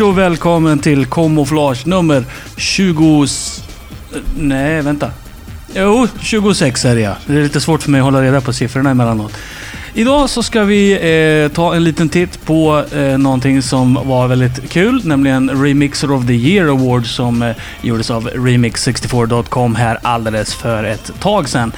och välkommen till Kamouflage nummer 20... Nej, vänta. Jo, 26 är det ja. Det är lite svårt för mig att hålla reda på siffrorna emellanåt. Idag så ska vi eh, ta en liten titt på eh, någonting som var väldigt kul, nämligen Remixer of the Year Award som eh, gjordes av Remix64.com här alldeles för ett tag sedan.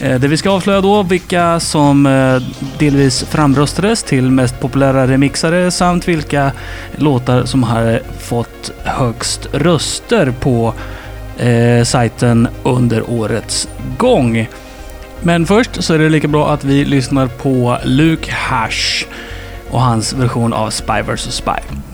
Eh, det vi ska avslöja då vilka som eh, delvis framröstades till mest populära remixare samt vilka låtar som har fått högst röster på eh, sajten under årets gång. Men först så är det lika bra att vi lyssnar på Luke Hash och hans version av Spy vs Spy.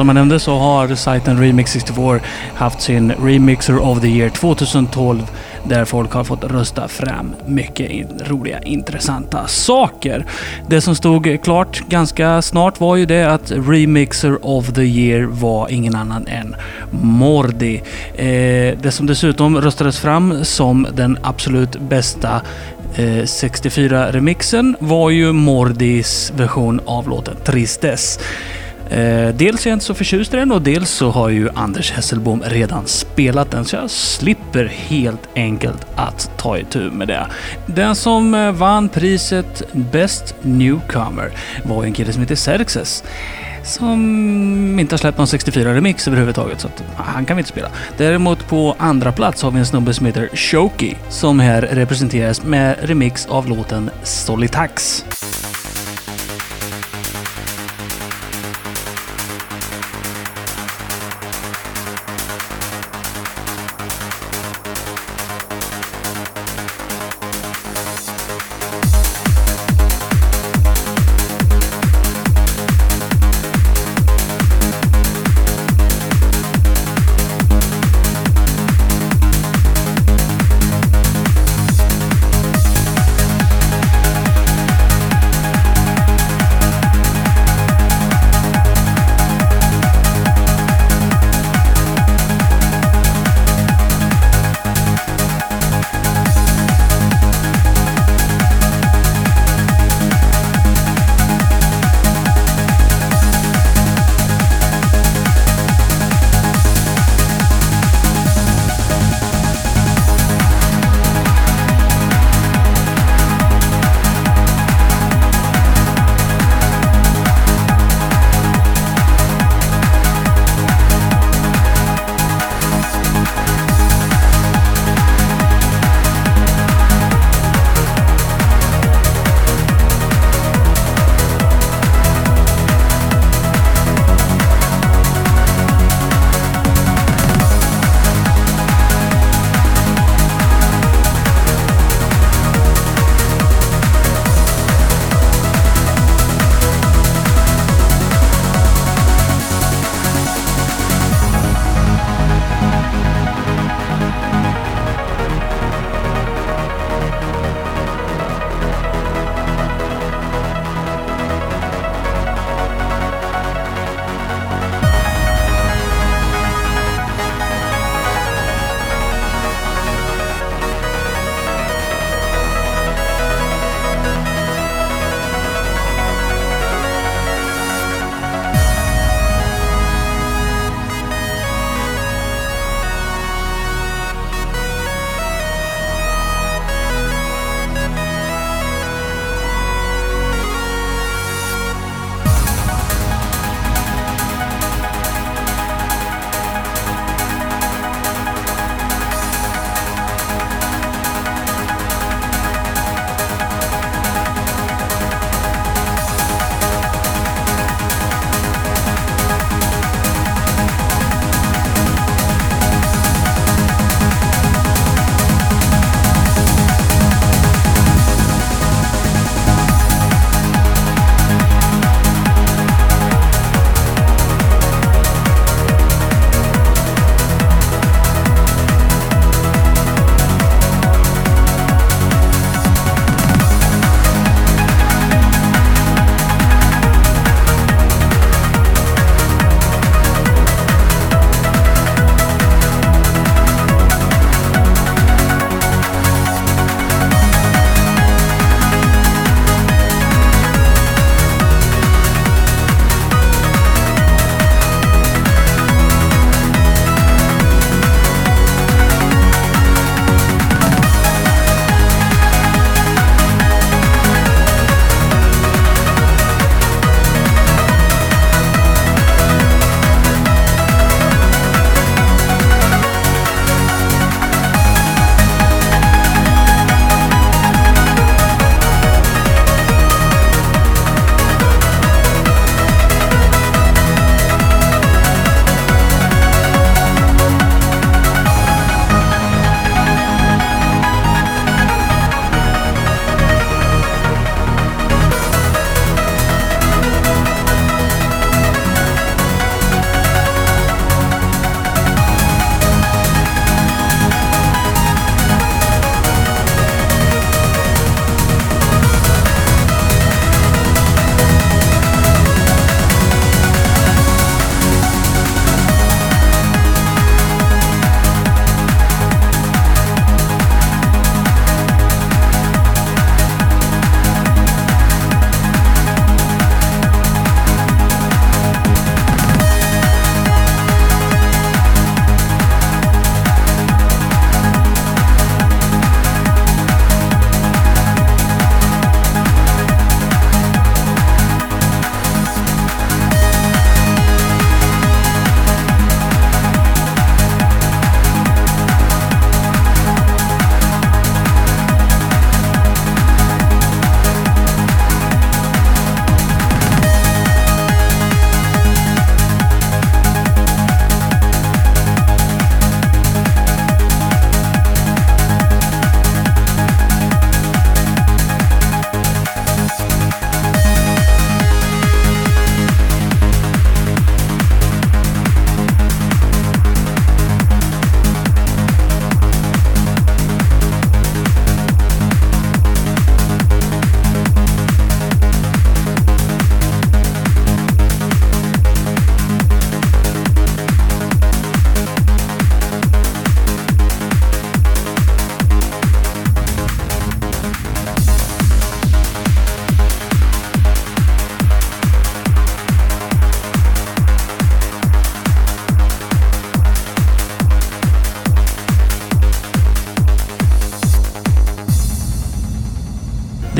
Som jag nämnde så har sajten Remix64 haft sin Remixer of the Year 2012 där folk har fått rösta fram mycket roliga, intressanta saker. Det som stod klart ganska snart var ju det att Remixer of the Year var ingen annan än Mordi. Eh, det som dessutom röstades fram som den absolut bästa eh, 64-remixen var ju Mordis version av låten Tristess. Eh, dels är jag inte så förtjust i den och dels så har ju Anders Hesselbom redan spelat den så jag slipper helt enkelt att ta itu med det. Den som eh, vann priset Best Newcomer var en kille som heter Xerxes som inte har släppt någon 64-remix överhuvudtaget, så att ah, han kan vi inte spela. Däremot på andra plats har vi en snubbe som heter Shoki, som här representeras med remix av låten Solitax.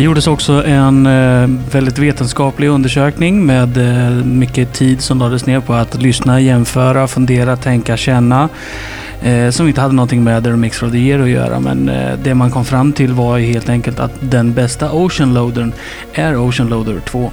Det gjordes också en eh, väldigt vetenskaplig undersökning med eh, mycket tid som lades ner på att lyssna, jämföra, fundera, tänka, känna. Eh, som inte hade någonting med The Mix of the Year att göra. Men det man kom fram till var helt enkelt att den bästa Ocean Loadern är Ocean Loader 2.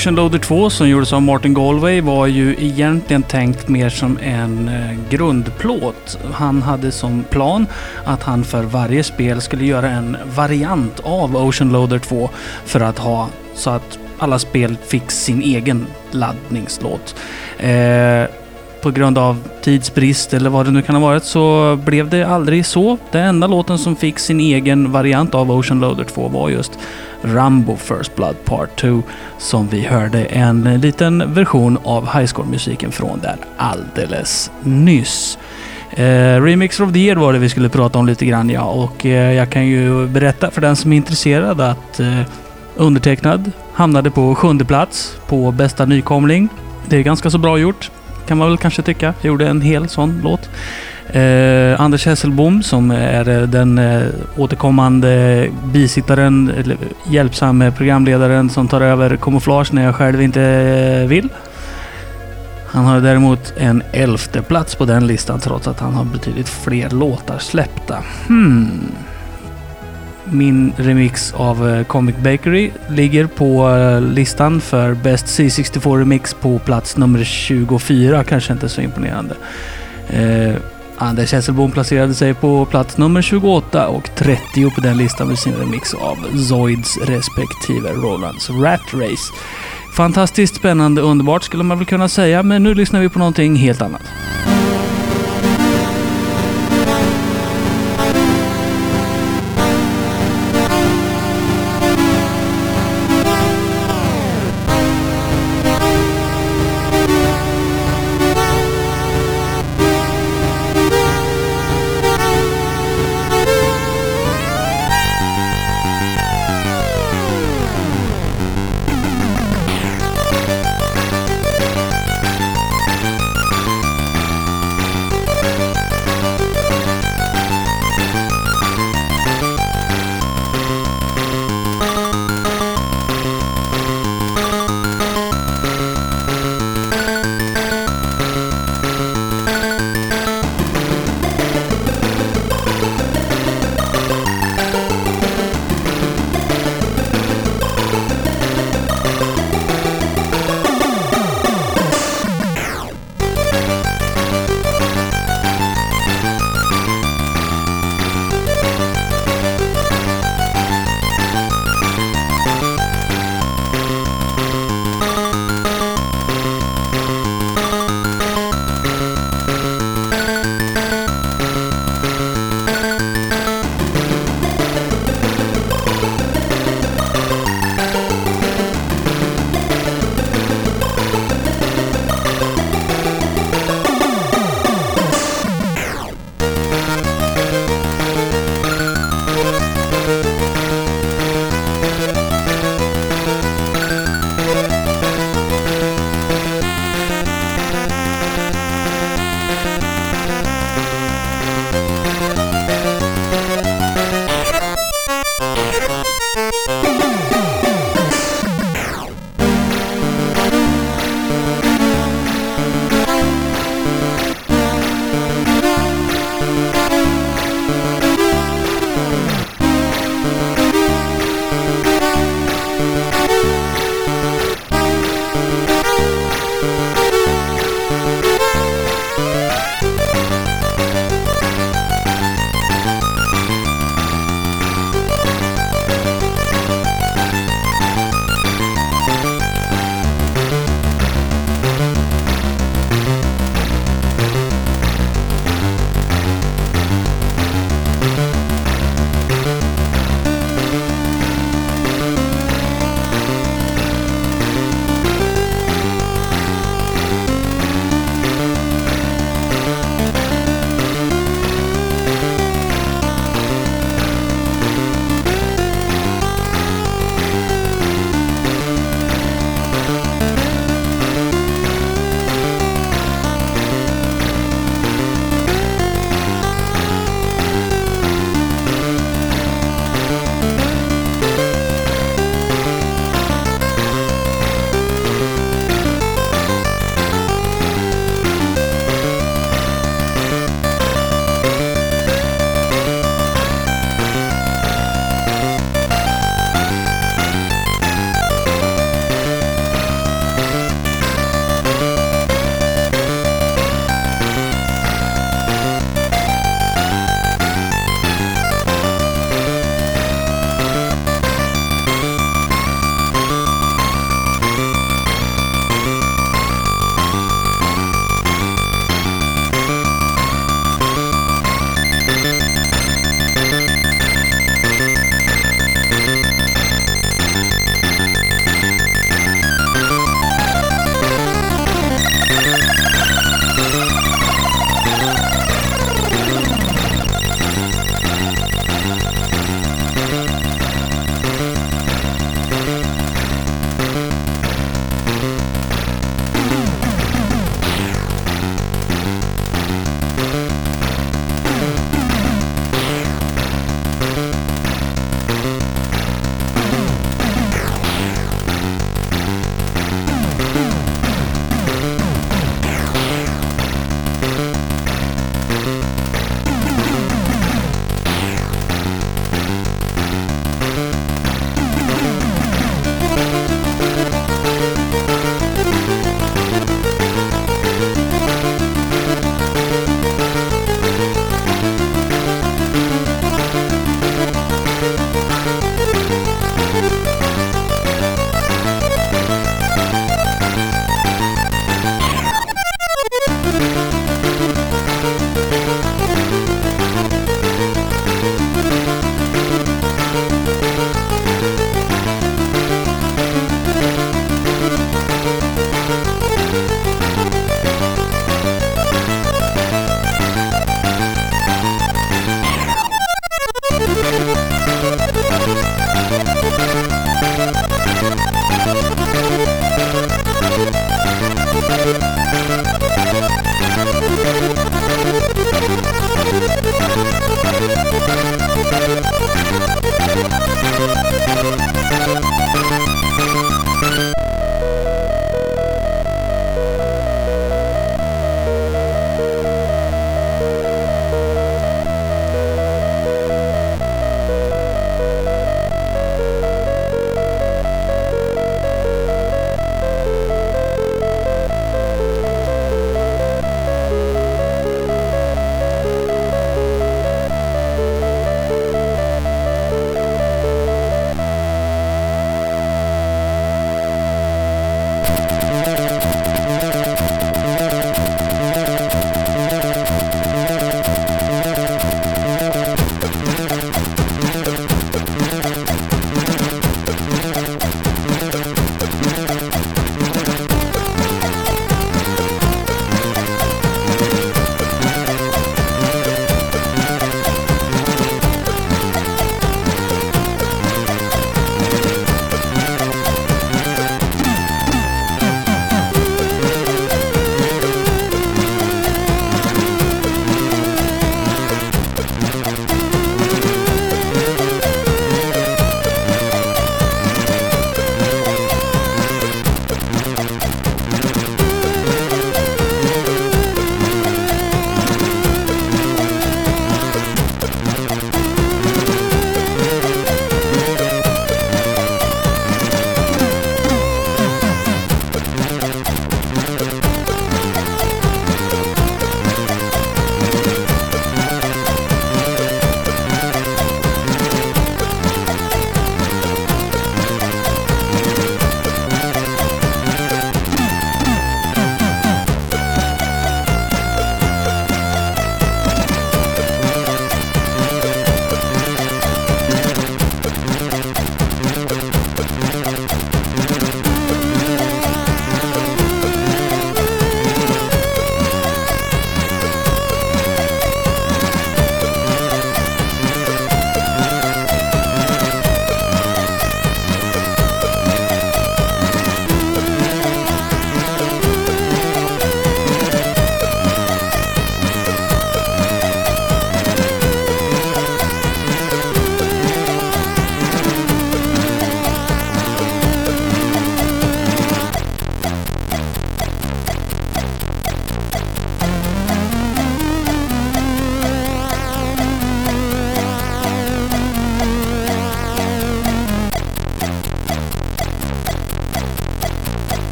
Ocean Loader 2 som gjordes av Martin Galway var ju egentligen tänkt mer som en eh, grundplåt. Han hade som plan att han för varje spel skulle göra en variant av Ocean Loader 2 för att ha så att alla spel fick sin egen laddningslåt. Eh, på grund av tidsbrist eller vad det nu kan ha varit så blev det aldrig så. Den enda låten som fick sin egen variant av Ocean Loader 2 var just Rambo First Blood Part 2 som vi hörde en liten version av High Score-musiken från där alldeles nyss. Eh, Remix of the Year var det vi skulle prata om lite grann ja och eh, jag kan ju berätta för den som är intresserad att eh, undertecknad hamnade på sjunde plats på bästa nykomling. Det är ganska så bra gjort kan man väl kanske tycka. Jag gjorde en hel sån låt. Eh, Anders Hesselbom som är eh, den eh, återkommande bisittaren, eller hjälpsamme programledaren som tar över kamouflage när jag själv inte eh, vill. Han har däremot en elfte plats på den listan trots att han har betydligt fler låtar släppta. Hmm. Min remix av eh, Comic Bakery ligger på eh, listan för Best C64 Remix på plats nummer 24. Kanske inte så imponerande. Eh, Anders Hesselbom placerade sig på plats nummer 28 och 30 på den listan med sin remix av Zoids respektive Rolands Rat Race. Fantastiskt spännande, underbart skulle man väl kunna säga, men nu lyssnar vi på någonting helt annat.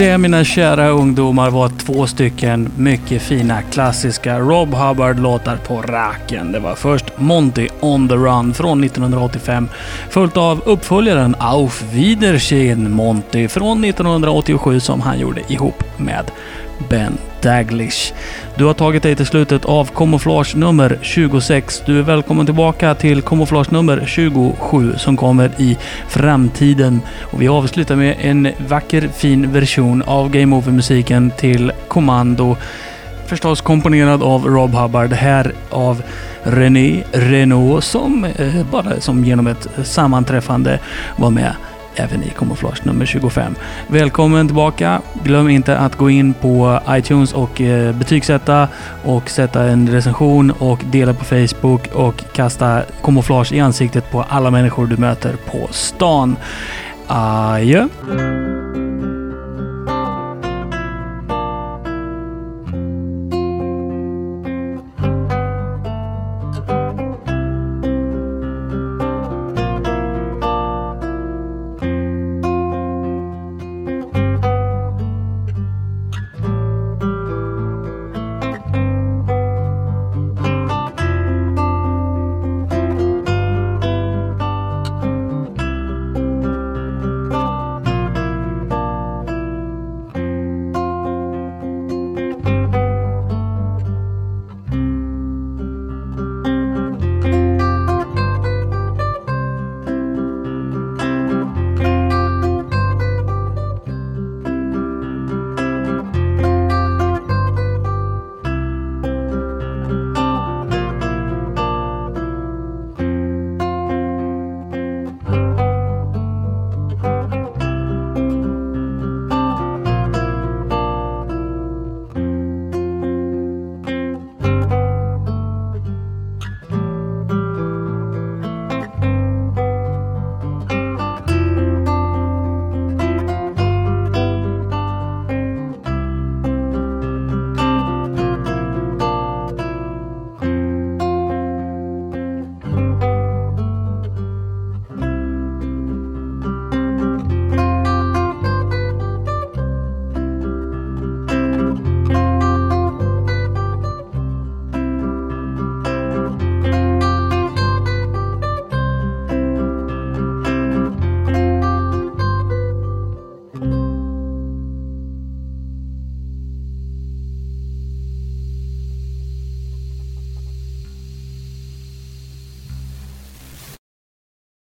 Det mina kära ungdomar var två stycken mycket fina klassiska Rob Hubbard-låtar på raken. Det var först Monty on the Run från 1985 följt av uppföljaren Auf Wiedersehen Monty från 1987 som han gjorde ihop med Ben Daglish. Du har tagit dig till slutet av kamouflage nummer 26. Du är välkommen tillbaka till kamouflage nummer 27 som kommer i framtiden. Och vi avslutar med en vacker fin version av Game Over-musiken till Kommando. Förstås komponerad av Rob Hubbard, här av René Renault som eh, bara som genom ett sammanträffande var med även i Kamouflage nummer 25. Välkommen tillbaka! Glöm inte att gå in på iTunes och eh, betygsätta och sätta en recension och dela på Facebook och kasta kamouflage i ansiktet på alla människor du möter på stan. Adjö!